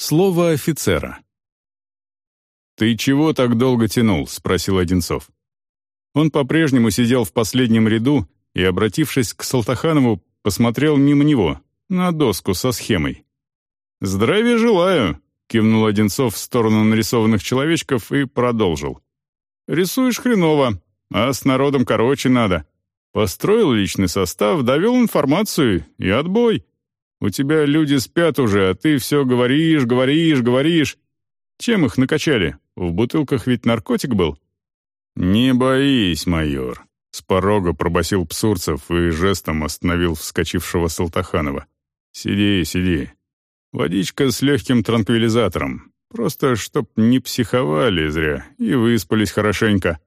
Слово офицера. «Ты чего так долго тянул?» — спросил Одинцов. Он по-прежнему сидел в последнем ряду и, обратившись к Салтаханову, посмотрел мимо него, на доску со схемой. «Здравия желаю!» — кивнул Одинцов в сторону нарисованных человечков и продолжил. «Рисуешь хреново, а с народом короче надо. Построил личный состав, довел информацию и отбой. У тебя люди спят уже, а ты все говоришь, говоришь, говоришь. Чем их накачали? В бутылках ведь наркотик был?» «Не боись, майор», — с порога пробасил Псурцев и жестом остановил вскочившего Салтаханова. «Сиди, сиди. Водичка с легким транквилизатором. Просто чтоб не психовали зря и выспались хорошенько.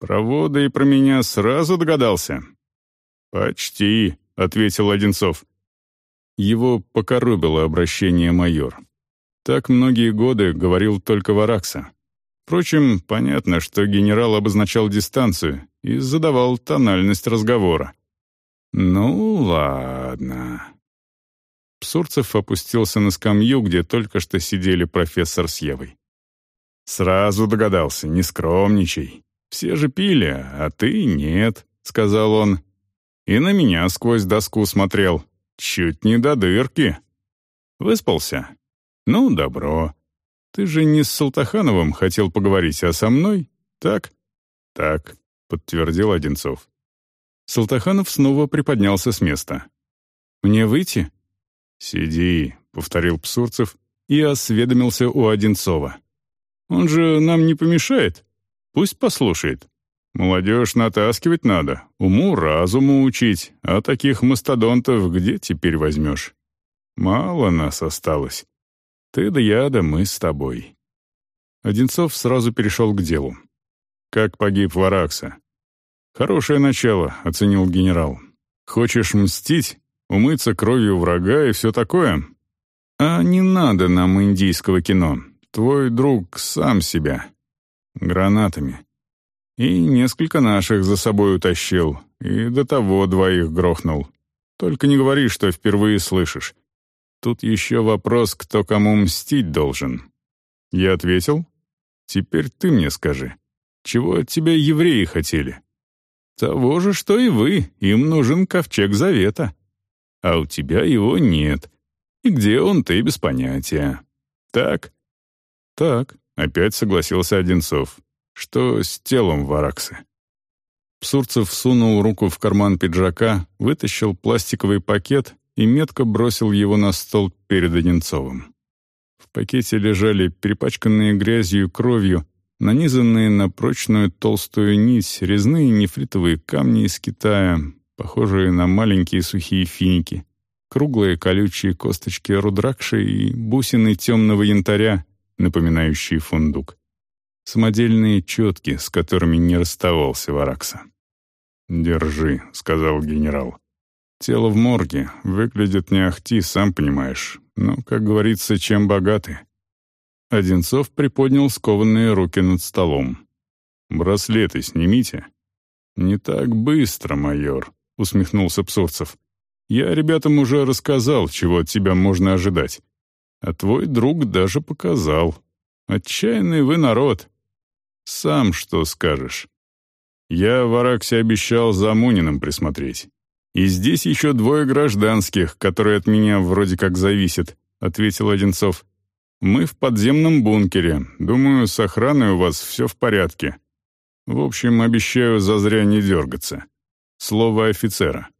Про воды и про меня сразу догадался?» «Почти», — ответил Одинцов. Его покоробило обращение майор. Так многие годы говорил только Варакса. Впрочем, понятно, что генерал обозначал дистанцию и задавал тональность разговора. «Ну, ладно». Псурцев опустился на скамью, где только что сидели профессор с Евой. «Сразу догадался, не скромничай. Все же пили, а ты нет», — сказал он. И на меня сквозь доску смотрел. Чуть не до дырки. Выспался? Ну, добро. Ты же не с Салтахановым хотел поговорить, а со мной? Так? Так, подтвердил Одинцов. Салтаханов снова приподнялся с места. «Мне выйти?» «Сиди», — повторил Псурцев и осведомился у Одинцова. «Он же нам не помешает. Пусть послушает. Молодежь натаскивать надо, уму-разуму учить, а таких мастодонтов где теперь возьмешь? Мало нас осталось. Ты да я, да мы с тобой». Одинцов сразу перешел к делу. «Как погиб Варакса?» «Хорошее начало», — оценил генерал. «Хочешь мстить? Умыться кровью врага и все такое?» «А не надо нам индийского кино. Твой друг сам себя. Гранатами. И несколько наших за собой утащил, и до того двоих грохнул. Только не говори, что впервые слышишь. Тут еще вопрос, кто кому мстить должен. Я ответил? Теперь ты мне скажи. Чего от тебя евреи хотели? Того же, что и вы, им нужен ковчег завета. А у тебя его нет. И где он, ты без понятия. Так? Так, опять согласился Одинцов. Что с телом Вараксы? Псурцев сунул руку в карман пиджака, вытащил пластиковый пакет и метко бросил его на стол перед Одинцовым. В пакете лежали перепачканные грязью и кровью, нанизанные на прочную толстую нить резные нефритовые камни из Китая, похожие на маленькие сухие финики, круглые колючие косточки рудракши и бусины темного янтаря, напоминающие фундук самодельные четки, с которыми не расставался Варакса. «Держи», — сказал генерал. «Тело в морге, выглядит не ахти, сам понимаешь. Но, как говорится, чем богаты». Одинцов приподнял скованные руки над столом. «Браслеты снимите». «Не так быстро, майор», — усмехнулся Псовцев. «Я ребятам уже рассказал, чего от тебя можно ожидать. А твой друг даже показал. Отчаянный вы народ. Сам что скажешь? Я в Араксе обещал за Муниным присмотреть. И здесь еще двое гражданских, которые от меня вроде как зависят, ответил Одинцов. Мы в подземном бункере. Думаю, с охраной у вас все в порядке. В общем, обещаю зазря не дергаться. Слово офицера.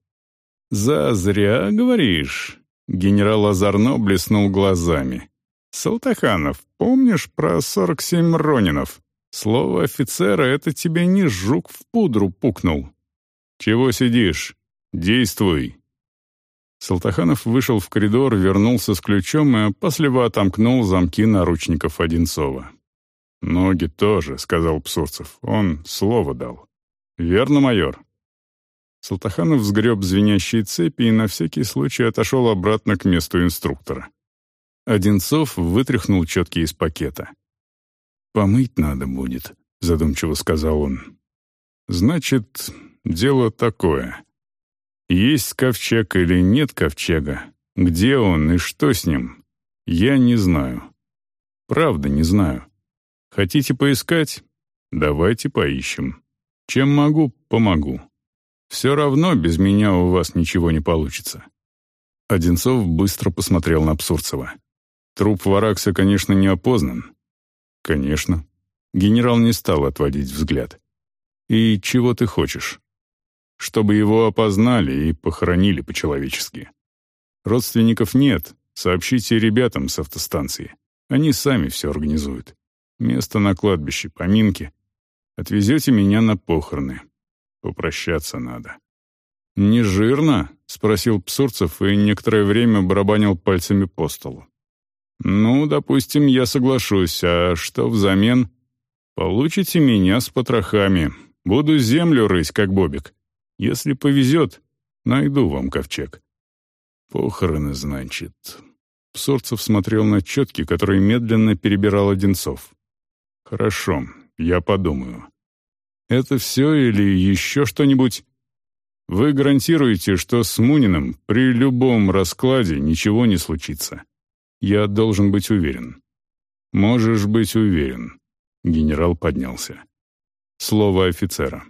«Зазря, говоришь?» Генерал озорно блеснул глазами. «Салтаханов, помнишь про сорок семь ронинов? Слово офицера — это тебе не жук в пудру пукнул. Чего сидишь? Действуй. Салтаханов вышел в коридор, вернулся с ключом и опасливо отомкнул замки наручников Одинцова. «Ноги тоже», — сказал Псурцев. «Он слово дал». «Верно, майор?» Салтаханов сгреб звенящие цепи и на всякий случай отошел обратно к месту инструктора. Одинцов вытряхнул четки из пакета. «Помыть надо будет», — задумчиво сказал он. «Значит, дело такое. Есть ковчег или нет ковчега? Где он и что с ним? Я не знаю. Правда, не знаю. Хотите поискать? Давайте поищем. Чем могу, помогу. Все равно без меня у вас ничего не получится». Одинцов быстро посмотрел на Псурцева. Труп Варакса, конечно, не опознан. Конечно. Генерал не стал отводить взгляд. И чего ты хочешь? Чтобы его опознали и похоронили по-человечески. Родственников нет, сообщите ребятам с автостанции. Они сами все организуют. Место на кладбище, поминки. Отвезете меня на похороны. Попрощаться надо». «Не жирно?» — спросил Псурцев и некоторое время барабанил пальцами по столу. «Ну, допустим, я соглашусь. А что взамен? Получите меня с потрохами. Буду землю рыть, как Бобик. Если повезет, найду вам ковчег». «Похороны, значит». Псурцев смотрел на четки, которые медленно перебирал Одинцов. «Хорошо, я подумаю. Это все или еще что-нибудь? Вы гарантируете, что с Муниным при любом раскладе ничего не случится? Я должен быть уверен. Можешь быть уверен. Генерал поднялся. Слово офицера.